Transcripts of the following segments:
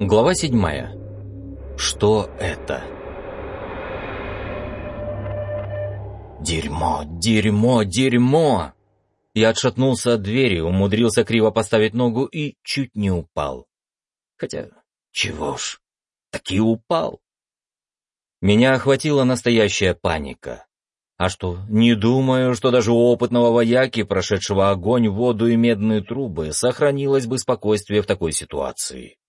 Глава седьмая. Что это? Дерьмо, дерьмо, дерьмо! Я отшатнулся от двери, умудрился криво поставить ногу и чуть не упал. Хотя, чего ж, таки упал. Меня охватила настоящая паника. А что, не думаю, что даже у опытного вояки, прошедшего огонь, воду и медные трубы, сохранилось бы спокойствие в такой ситуации.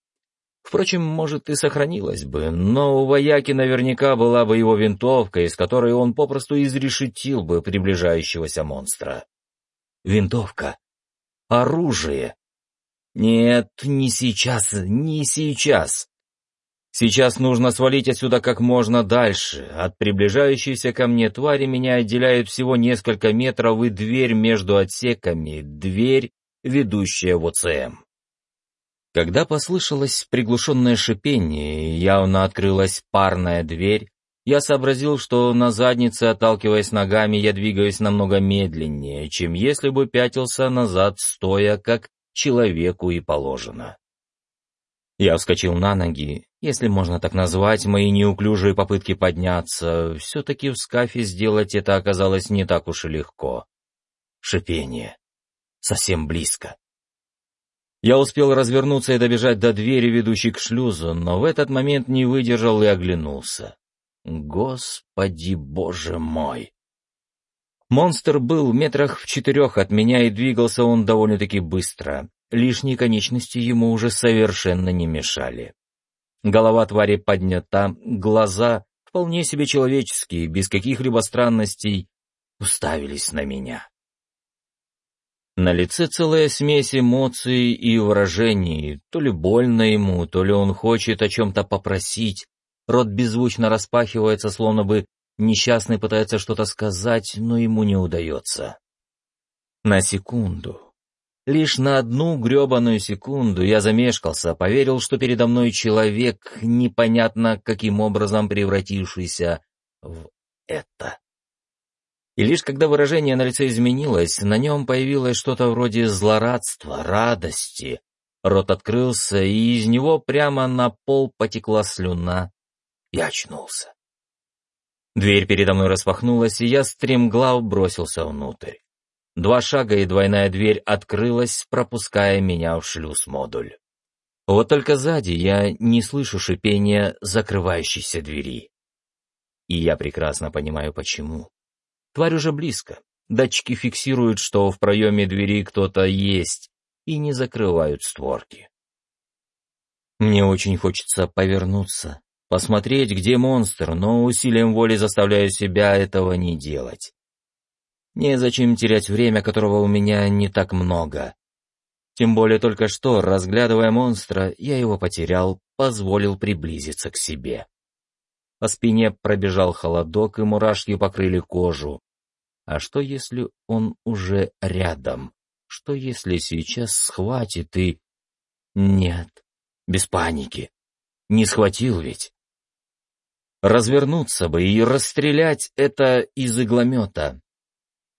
Впрочем, может, и сохранилось бы, но у вояки наверняка была бы его винтовка, из которой он попросту изрешетил бы приближающегося монстра. Винтовка. Оружие. Нет, не сейчас, не сейчас. Сейчас нужно свалить отсюда как можно дальше. От приближающейся ко мне твари меня отделяет всего несколько метров и дверь между отсеками, дверь, ведущая в ОЦМ. Когда послышалось приглушенное шипение, явно открылась парная дверь, я сообразил, что на заднице, отталкиваясь ногами, я двигаюсь намного медленнее, чем если бы пятился назад, стоя, как человеку и положено. Я вскочил на ноги, если можно так назвать, мои неуклюжие попытки подняться, все-таки в скафе сделать это оказалось не так уж и легко. Шипение. Совсем близко. Я успел развернуться и добежать до двери, ведущей к шлюзу, но в этот момент не выдержал и оглянулся. Господи боже мой! Монстр был метрах в четырех от меня, и двигался он довольно-таки быстро. Лишние конечности ему уже совершенно не мешали. Голова твари поднята, глаза, вполне себе человеческие, без каких-либо странностей, уставились на меня. На лице целая смесь эмоций и выражений, то ли больно ему, то ли он хочет о чем-то попросить. Рот беззвучно распахивается, словно бы несчастный пытается что-то сказать, но ему не удается. На секунду, лишь на одну гребаную секунду я замешкался, поверил, что передо мной человек, непонятно каким образом превратившийся в это. И лишь когда выражение на лице изменилось, на нем появилось что-то вроде злорадства, радости. Рот открылся, и из него прямо на пол потекла слюна. Я очнулся. Дверь передо мной распахнулась, и я стремглав бросился внутрь. Два шага, и двойная дверь открылась, пропуская меня в шлюз-модуль. Вот только сзади я не слышу шипения закрывающейся двери. И я прекрасно понимаю, почему. Тварь уже близко. Датчики фиксируют, что в проеме двери кто-то есть, и не закрывают створки. Мне очень хочется повернуться, посмотреть, где монстр, но усилием воли заставляю себя этого не делать. Незачем терять время, которого у меня не так много. Тем более только что, разглядывая монстра, я его потерял, позволил приблизиться к себе. По спине пробежал холодок, и мурашки покрыли кожу. А что, если он уже рядом? Что, если сейчас схватит и... Нет, без паники. Не схватил ведь. Развернуться бы и расстрелять это из игломета.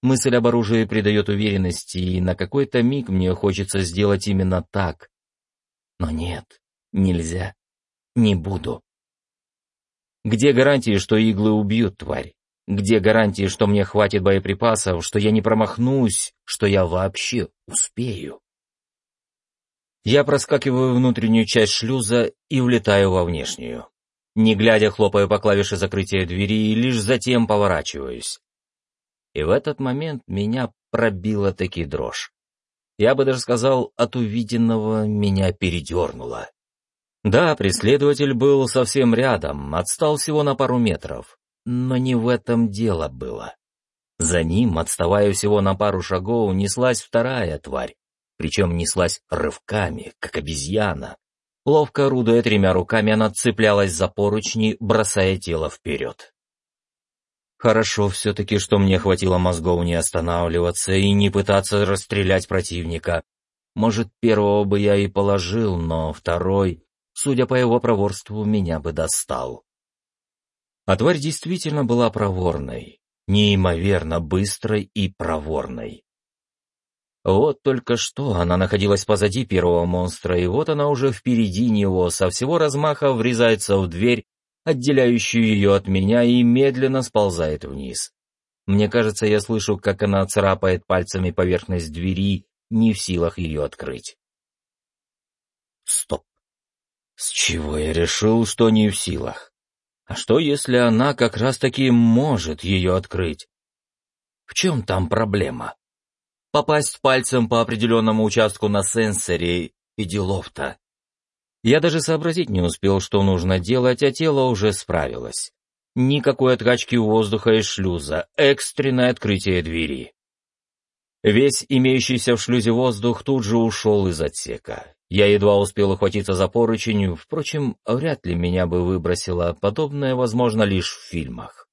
Мысль об оружии придает уверенности, и на какой-то миг мне хочется сделать именно так. Но нет, нельзя, не буду. Где гарантии, что иглы убьют тварь? Где гарантии, что мне хватит боеприпасов, что я не промахнусь, что я вообще успею? Я проскакиваю внутреннюю часть шлюза и влетаю во внешнюю. Не глядя, хлопаю по клавише закрытия двери и лишь затем поворачиваюсь. И в этот момент меня пробила таки дрожь. Я бы даже сказал, от увиденного меня передернуло. Да, преследователь был совсем рядом, отстал всего на пару метров. Но не в этом дело было. За ним, отставая всего на пару шагов, неслась вторая тварь, причем неслась рывками, как обезьяна. Ловко орудуя тремя руками, она цеплялась за поручни, бросая тело вперед. Хорошо все-таки, что мне хватило мозгов не останавливаться и не пытаться расстрелять противника. Может, первого бы я и положил, но второй судя по его проворству, меня бы достал. А тварь действительно была проворной, неимоверно быстрой и проворной. Вот только что она находилась позади первого монстра, и вот она уже впереди него, со всего размаха врезается в дверь, отделяющую ее от меня, и медленно сползает вниз. Мне кажется, я слышу, как она царапает пальцами поверхность двери, не в силах ее открыть. Стоп. С чего я решил, что не в силах? А что, если она как раз-таки может ее открыть? В чем там проблема? Попасть пальцем по определенному участку на сенсоре и делов-то. Я даже сообразить не успел, что нужно делать, а тело уже справилось. Никакой откачки воздуха из шлюза, экстренное открытие двери. Весь имеющийся в шлюзе воздух тут же ушел из отсека. Я едва успел ухватиться за поручень, впрочем, вряд ли меня бы выбросило, подобное возможно лишь в фильмах.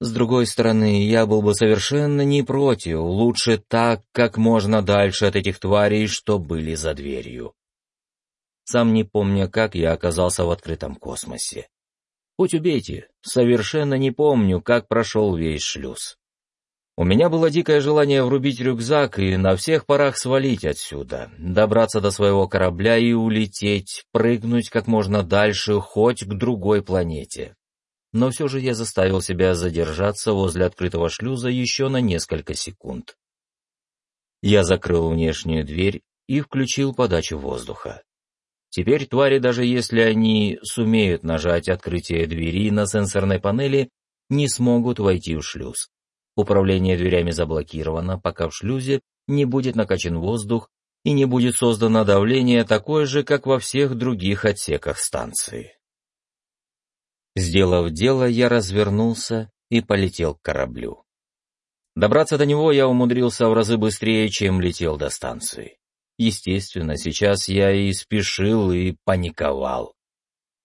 С другой стороны, я был бы совершенно не против, лучше так, как можно дальше от этих тварей, что были за дверью. Сам не помню, как я оказался в открытом космосе. Хоть убейте, совершенно не помню, как прошел весь шлюз. У меня было дикое желание врубить рюкзак и на всех парах свалить отсюда, добраться до своего корабля и улететь, прыгнуть как можно дальше, хоть к другой планете но все же я заставил себя задержаться возле открытого шлюза еще на несколько секунд. Я закрыл внешнюю дверь и включил подачу воздуха. Теперь твари, даже если они сумеют нажать открытие двери на сенсорной панели, не смогут войти в шлюз. Управление дверями заблокировано, пока в шлюзе не будет накачан воздух и не будет создано давление такое же, как во всех других отсеках станции. Сделав дело, я развернулся и полетел к кораблю. Добраться до него я умудрился в разы быстрее, чем летел до станции. Естественно, сейчас я и спешил, и паниковал.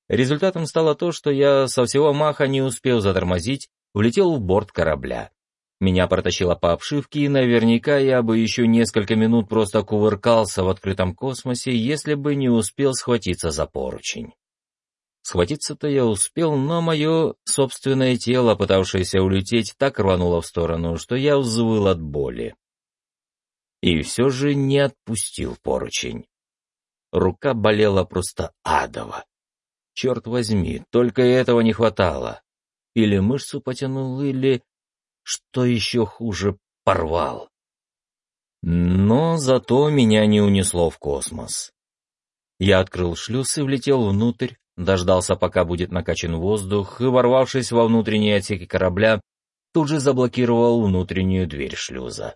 Результатом стало то, что я со всего маха не успел затормозить, влетел в борт корабля. Меня протащило по обшивке, и наверняка я бы еще несколько минут просто кувыркался в открытом космосе, если бы не успел схватиться за поручень. Схватиться-то я успел, но мое собственное тело, пытавшееся улететь, так рвануло в сторону, что я взвыл от боли. И все же не отпустил поручень. Рука болела просто адово. Черт возьми, только этого не хватало. Или мышцу потянул, или, что еще хуже, порвал. Но зато меня не унесло в космос. Я открыл шлюз и влетел внутрь, дождался, пока будет накачан воздух, и, ворвавшись во внутренние отсеки корабля, тут же заблокировал внутреннюю дверь шлюза.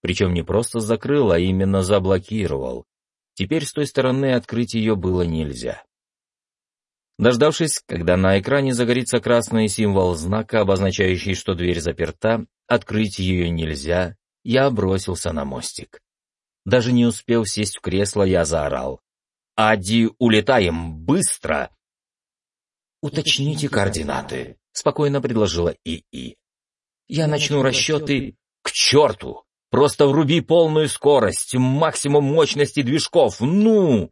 Причем не просто закрыл, а именно заблокировал. Теперь с той стороны открыть ее было нельзя. Дождавшись, когда на экране загорится красный символ знака, обозначающий, что дверь заперта, открыть ее нельзя, я бросился на мостик. Даже не успел сесть в кресло, я заорал. «Ади, улетаем! Быстро!» «Уточните координаты», — спокойно предложила ИИ. «Я начну расчеты к черту! Просто вруби полную скорость, максимум мощности движков, ну!»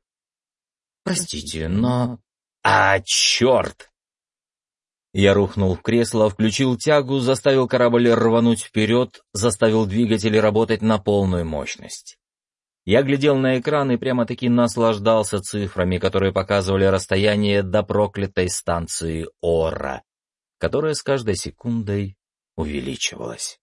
«Простите, но...» «А, черт!» Я рухнул в кресло, включил тягу, заставил корабль рвануть вперед, заставил двигатели работать на полную мощность. Я глядел на экран и прямо-таки наслаждался цифрами, которые показывали расстояние до проклятой станции Ора, которая с каждой секундой увеличивалась.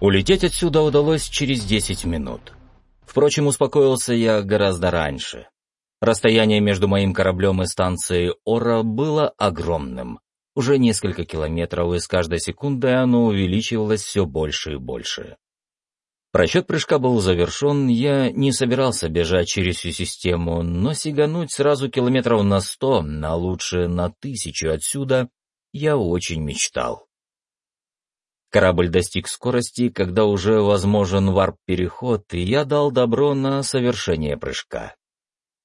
Улететь отсюда удалось через десять минут. Впрочем, успокоился я гораздо раньше. Расстояние между моим кораблем и станцией Ора было огромным. Уже несколько километров, и с каждой секундой оно увеличивалось все больше и больше. Просчет прыжка был завершен, я не собирался бежать через всю систему, но сигануть сразу километров на сто, а лучше на тысячу отсюда, я очень мечтал. Корабль достиг скорости, когда уже возможен варп-переход, и я дал добро на совершение прыжка.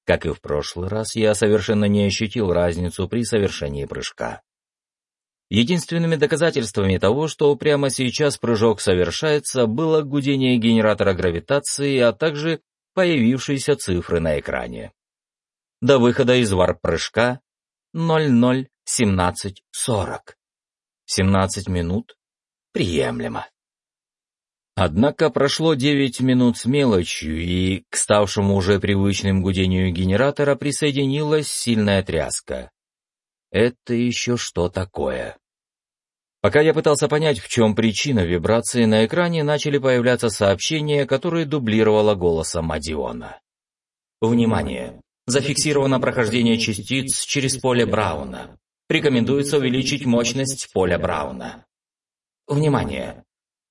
Как и в прошлый раз, я совершенно не ощутил разницу при совершении прыжка. Единственными доказательствами того, что прямо сейчас прыжок совершается, было гудение генератора гравитации, а также появившиеся цифры на экране. До выхода из варп-прыжка 00.17.40. 17 минут. Приемлемо. Однако прошло 9 минут с мелочью, и к ставшему уже привычным гудению генератора присоединилась сильная тряска. Это еще что такое? Пока я пытался понять, в чем причина вибрации, на экране начали появляться сообщения, которые дублировало голосом Адиона. Внимание! Зафиксировано прохождение частиц через поле Брауна. Рекомендуется увеличить мощность поля Брауна. Внимание!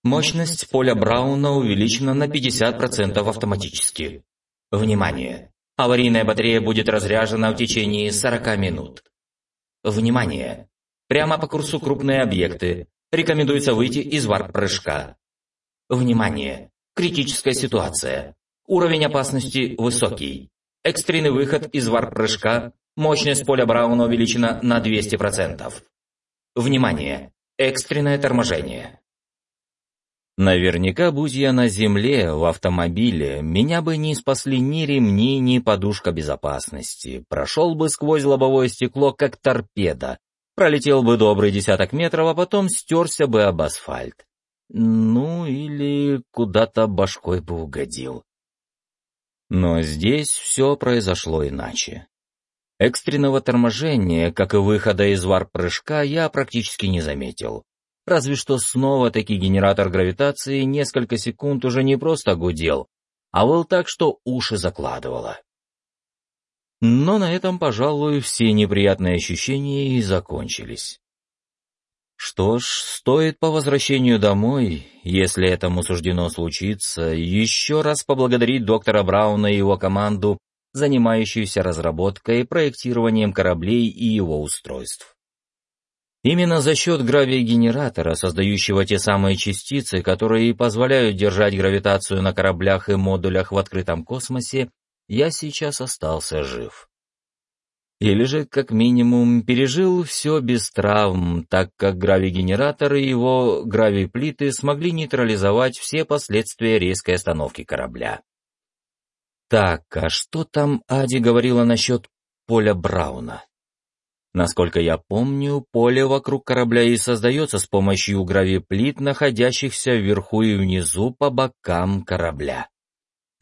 Мощность поля Брауна увеличена на 50% автоматически. Внимание! Аварийная батарея будет разряжена в течение 40 минут. Внимание! Прямо по курсу крупные объекты. Рекомендуется выйти из варп-прыжка. Внимание! Критическая ситуация. Уровень опасности высокий. Экстренный выход из варп-прыжка. Мощность поля Брауна увеличена на 200%. Внимание! Экстренное торможение. Наверняка, будь я на земле, в автомобиле, меня бы не спасли ни ремни, ни подушка безопасности. Прошел бы сквозь лобовое стекло, как торпеда. Пролетел бы добрый десяток метров, а потом стерся бы об асфальт. Ну, или куда-то башкой бы угодил. Но здесь все произошло иначе. Экстренного торможения, как и выхода из варп-прыжка, я практически не заметил. Разве что снова-таки генератор гравитации несколько секунд уже не просто гудел, а был так, что уши закладывало. Но на этом, пожалуй, все неприятные ощущения и закончились. Что ж, стоит по возвращению домой, если этому суждено случиться, еще раз поблагодарить доктора Брауна и его команду, занимающуюся разработкой и проектированием кораблей и его устройств. Именно за счет гравий-генератора, создающего те самые частицы, которые позволяют держать гравитацию на кораблях и модулях в открытом космосе, я сейчас остался жив. Или же, как минимум, пережил все без травм, так как гравий-генератор и его гравий-плиты смогли нейтрализовать все последствия резкой остановки корабля. Так, а что там Ади говорила насчет поля Брауна? Насколько я помню, поле вокруг корабля и создается с помощью гравиплит, находящихся вверху и внизу по бокам корабля.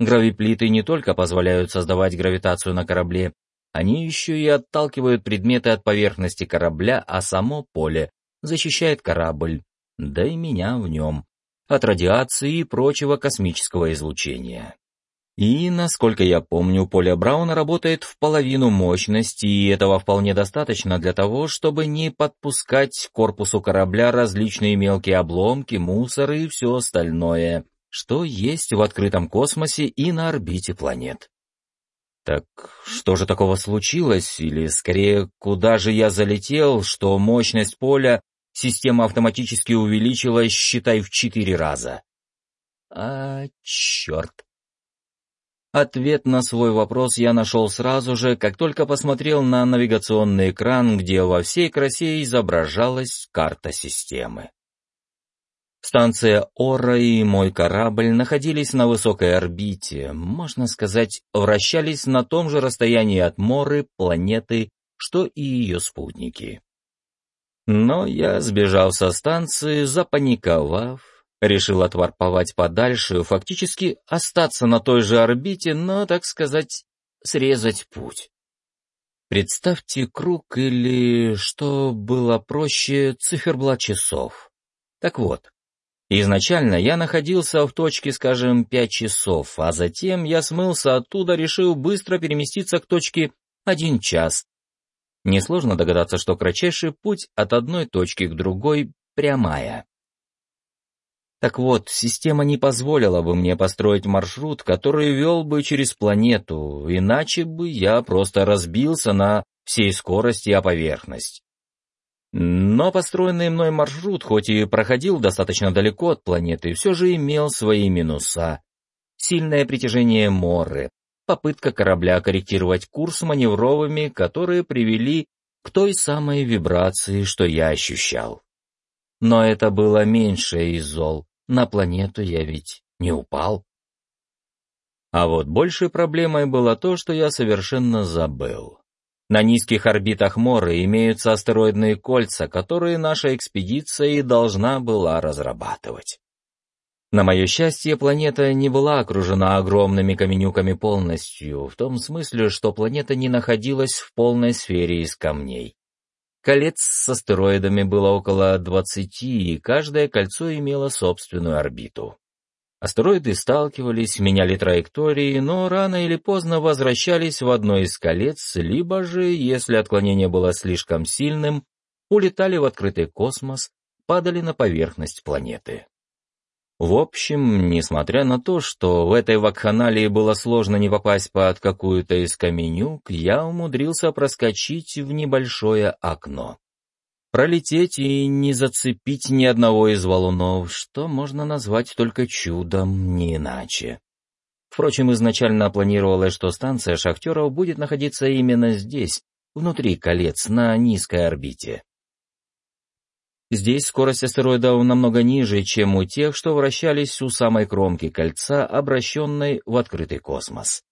Гравиплиты не только позволяют создавать гравитацию на корабле, они еще и отталкивают предметы от поверхности корабля, а само поле защищает корабль, да и меня в нем, от радиации и прочего космического излучения. И, насколько я помню, поле Брауна работает в половину мощности, и этого вполне достаточно для того, чтобы не подпускать к корпусу корабля различные мелкие обломки, мусор и все остальное, что есть в открытом космосе и на орбите планет. Так что же такого случилось, или скорее, куда же я залетел, что мощность поля система автоматически увеличилась, считай, в четыре раза? А, черт. Ответ на свой вопрос я нашел сразу же, как только посмотрел на навигационный экран, где во всей красе изображалась карта системы. Станция Ора и мой корабль находились на высокой орбите, можно сказать, вращались на том же расстоянии от Моры, планеты, что и ее спутники. Но я сбежал со станции, запаниковав, Решил отварповать подальше, фактически остаться на той же орбите, но, так сказать, срезать путь. Представьте круг или, что было проще, циферблат часов. Так вот, изначально я находился в точке, скажем, 5 часов, а затем я смылся оттуда, решил быстро переместиться к точке 1 час. Несложно догадаться, что кратчайший путь от одной точки к другой прямая. Так вот, система не позволила бы мне построить маршрут, который вел бы через планету, иначе бы я просто разбился на всей скорости о поверхность. Но построенный мной маршрут, хоть и проходил достаточно далеко от планеты, все же имел свои минуса. Сильное притяжение Моры, попытка корабля корректировать курс маневровыми, которые привели к той самой вибрации, что я ощущал. Но это было меньшее из зол. На планету я ведь не упал. А вот большей проблемой было то, что я совершенно забыл. На низких орбитах Моры имеются астероидные кольца, которые наша экспедиция и должна была разрабатывать. На мое счастье, планета не была окружена огромными каменюками полностью, в том смысле, что планета не находилась в полной сфере из камней. Колец с астероидами было около 20, и каждое кольцо имело собственную орбиту. Астероиды сталкивались, меняли траектории, но рано или поздно возвращались в одно из колец, либо же, если отклонение было слишком сильным, улетали в открытый космос, падали на поверхность планеты. В общем, несмотря на то, что в этой вакханалии было сложно не попасть под какую-то из каменюк, я умудрился проскочить в небольшое окно пролететь и не зацепить ни одного из валунов, что можно назвать только чудом, не иначе. Впрочем, изначально планировалось, что станция шахтеров будет находиться именно здесь, внутри колец, на низкой орбите. Здесь скорость астероидов намного ниже, чем у тех, что вращались у самой кромки кольца, обращенной в открытый космос.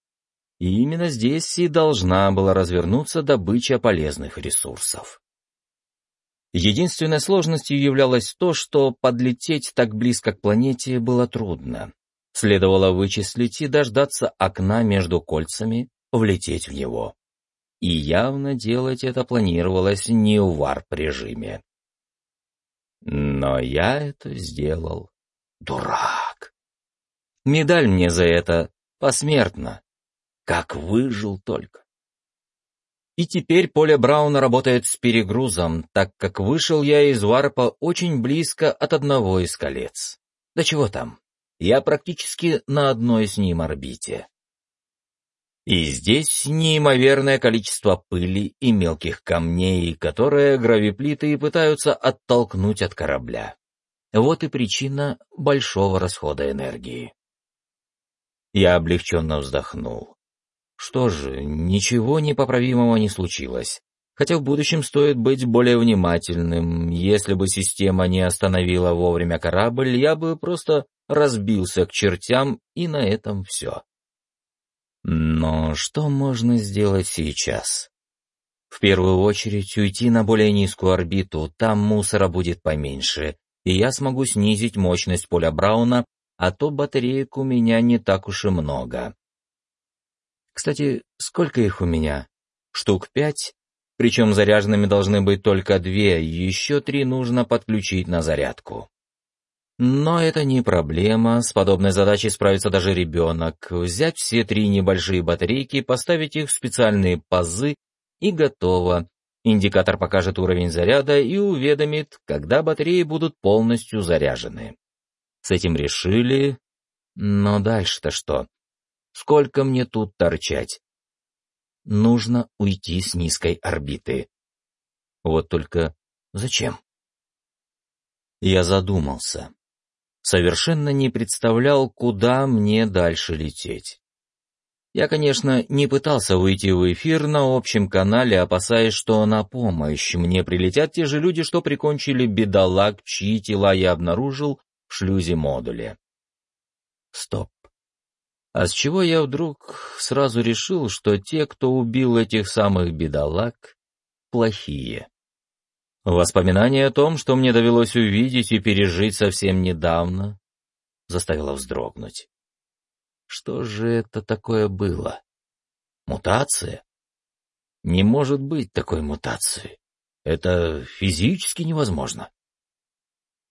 И именно здесь и должна была развернуться добыча полезных ресурсов. Единственной сложностью являлось то, что подлететь так близко к планете было трудно. Следовало вычислить и дождаться окна между кольцами, влететь в него. И явно делать это планировалось не в варп-режиме. Но я это сделал. Дурак. Медаль мне за это посмертно. Как выжил только. И теперь поле Брауна работает с перегрузом, так как вышел я из варпа очень близко от одного из колец. Да чего там? Я практически на одной с ним орбите. И здесь неимоверное количество пыли и мелких камней, которые гравиплиты пытаются оттолкнуть от корабля. Вот и причина большого расхода энергии. Я облегченно вздохнул. Что же, ничего непоправимого не случилось. Хотя в будущем стоит быть более внимательным. Если бы система не остановила вовремя корабль, я бы просто разбился к чертям, и на этом все. Но что можно сделать сейчас? В первую очередь уйти на более низкую орбиту, там мусора будет поменьше, и я смогу снизить мощность поля Брауна, а то батареек у меня не так уж и много. Кстати, сколько их у меня? Штук пять? Причем заряженными должны быть только две, еще три нужно подключить на зарядку. Но это не проблема, с подобной задачей справится даже ребенок. Взять все три небольшие батарейки, поставить их в специальные пазы и готово. Индикатор покажет уровень заряда и уведомит, когда батареи будут полностью заряжены. С этим решили. Но дальше-то что? Сколько мне тут торчать? Нужно уйти с низкой орбиты. Вот только зачем? Я задумался. Совершенно не представлял, куда мне дальше лететь. Я, конечно, не пытался выйти в эфир на общем канале, опасаясь, что на помощь мне прилетят те же люди, что прикончили бедолаг, чьи тела я обнаружил в шлюзе модуле. Стоп. А с чего я вдруг сразу решил, что те, кто убил этих самых бедолаг, плохие? Воспоминание о том, что мне довелось увидеть и пережить совсем недавно, заставило вздрогнуть. Что же это такое было? Мутация? Не может быть такой мутации. Это физически невозможно.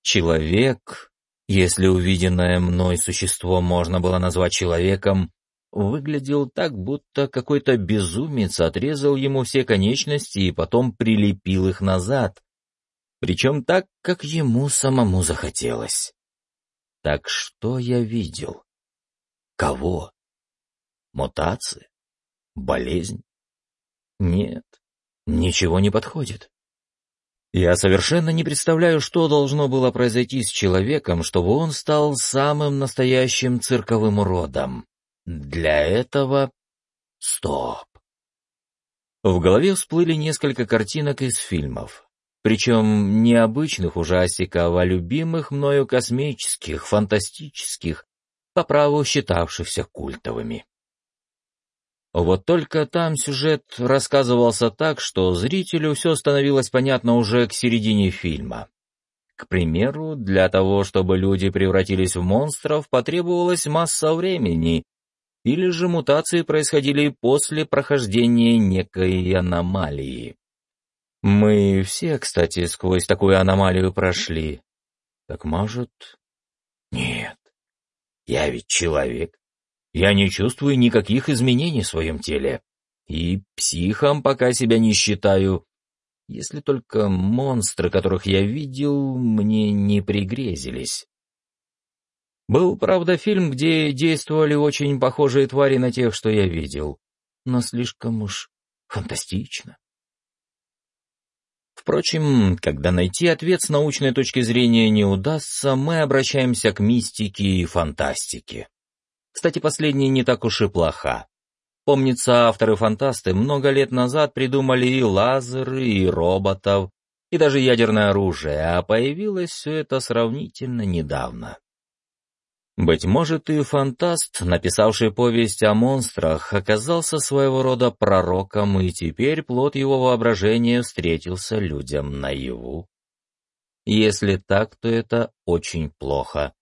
Человек если увиденное мной существо можно было назвать человеком, выглядел так, будто какой-то безумец отрезал ему все конечности и потом прилепил их назад, причем так, как ему самому захотелось. Так что я видел? Кого? Мутация? Болезнь? Нет, ничего не подходит. Я совершенно не представляю, что должно было произойти с человеком, чтобы он стал самым настоящим цирковым уродом. Для этого... Стоп. В голове всплыли несколько картинок из фильмов. Причем не обычных ужастиков, а любимых мною космических, фантастических, по праву считавшихся культовыми. Вот только там сюжет рассказывался так, что зрителю все становилось понятно уже к середине фильма. К примеру, для того, чтобы люди превратились в монстров, потребовалась масса времени, или же мутации происходили после прохождения некой аномалии. Мы все, кстати, сквозь такую аномалию прошли. Так может... Нет, я ведь человек. Я не чувствую никаких изменений в своем теле. И психом пока себя не считаю. Если только монстры, которых я видел, мне не пригрезились. Был, правда, фильм, где действовали очень похожие твари на тех, что я видел. Но слишком уж фантастично. Впрочем, когда найти ответ с научной точки зрения не удастся, мы обращаемся к мистике и фантастике. Кстати, последняя не так уж и плоха. Помнится, авторы-фантасты много лет назад придумали и лазеры, и роботов, и даже ядерное оружие, а появилось все это сравнительно недавно. Быть может, и фантаст, написавший повесть о монстрах, оказался своего рода пророком, и теперь плод его воображения встретился людям наяву. Если так, то это очень плохо.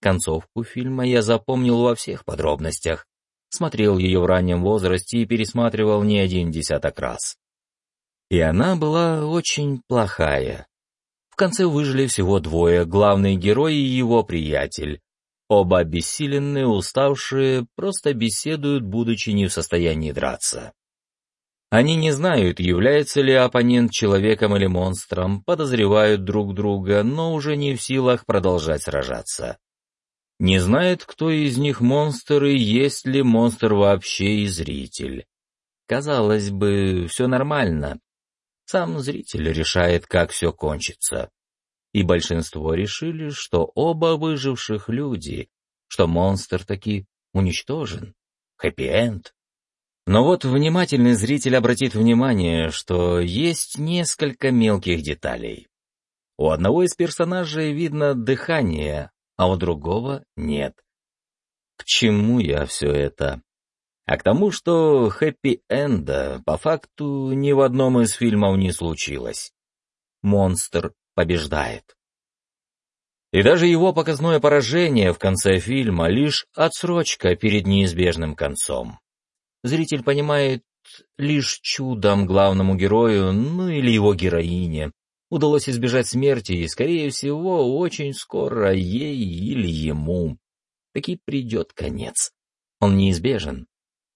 Концовку фильма я запомнил во всех подробностях. Смотрел ее в раннем возрасте и пересматривал не один десяток раз. И она была очень плохая. В конце выжили всего двое, главный герой и его приятель. Оба обессиленные, уставшие, просто беседуют, будучи не в состоянии драться. Они не знают, является ли оппонент человеком или монстром, подозревают друг друга, но уже не в силах продолжать сражаться. Не знает, кто из них монстр и есть ли монстр вообще и зритель. Казалось бы, все нормально. Сам зритель решает, как все кончится. И большинство решили, что оба выживших люди, что монстр таки уничтожен. Хэппи-энд. Но вот внимательный зритель обратит внимание, что есть несколько мелких деталей. У одного из персонажей видно дыхание, а у другого нет. К чему я все это? А к тому, что хэппи-энда по факту ни в одном из фильмов не случилось. Монстр побеждает. И даже его показное поражение в конце фильма — лишь отсрочка перед неизбежным концом. Зритель понимает, лишь чудом главному герою, ну или его героине, удалось избежать смерти, и, скорее всего, очень скоро ей или ему таки придет конец. Он неизбежен.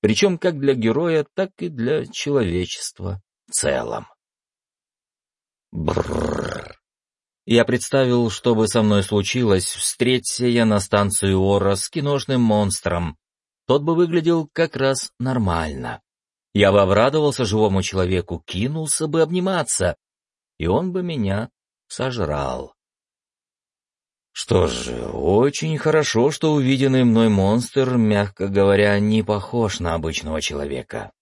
Причем как для героя, так и для человечества в целом. Бррр. Я представил, что бы со мной случилось, встреться я на станции Ора с киношным монстром. Тот бы выглядел как раз нормально. Я бы обрадовался живому человеку, кинулся бы обниматься, и он бы меня сожрал. Что ж, очень хорошо, что увиденный мной монстр, мягко говоря, не похож на обычного человека.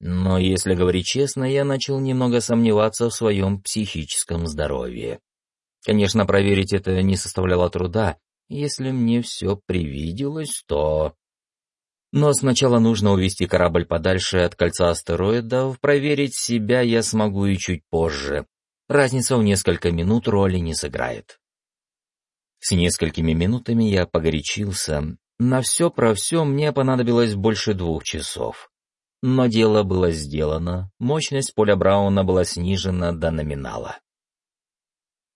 Но, если говорить честно, я начал немного сомневаться в своем психическом здоровье. Конечно, проверить это не составляло труда. Если мне все привиделось, то... Но сначала нужно увести корабль подальше от кольца астероидов, проверить себя я смогу и чуть позже. Разница в несколько минут роли не сыграет. С несколькими минутами я погорячился. На все про все мне понадобилось больше двух часов. Но дело было сделано, мощность поля Брауна была снижена до номинала.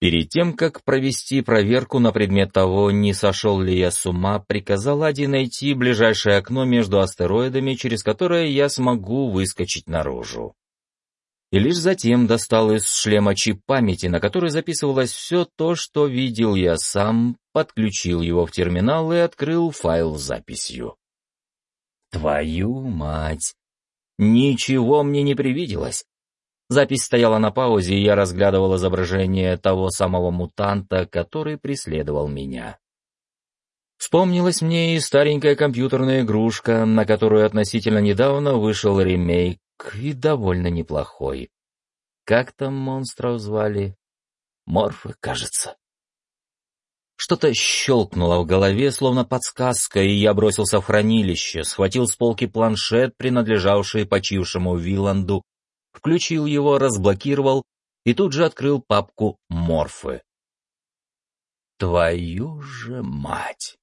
Перед тем, как провести проверку на предмет того, не сошел ли я с ума, приказал Ади найти ближайшее окно между астероидами, через которое я смогу выскочить наружу и лишь затем достал из шлема чип памяти, на который записывалось все то, что видел я сам, подключил его в терминал и открыл файл с записью. Твою мать! Ничего мне не привиделось. Запись стояла на паузе, и я разглядывал изображение того самого мутанта, который преследовал меня. Вспомнилась мне и старенькая компьютерная игрушка, на которую относительно недавно вышел ремейк, и довольно неплохой. Как там монстров звали? Морфы, кажется. Что-то щелкнуло в голове, словно подсказка, и я бросился в хранилище, схватил с полки планшет, принадлежавший почившему Виланду, включил его, разблокировал и тут же открыл папку «Морфы». Твою же мать!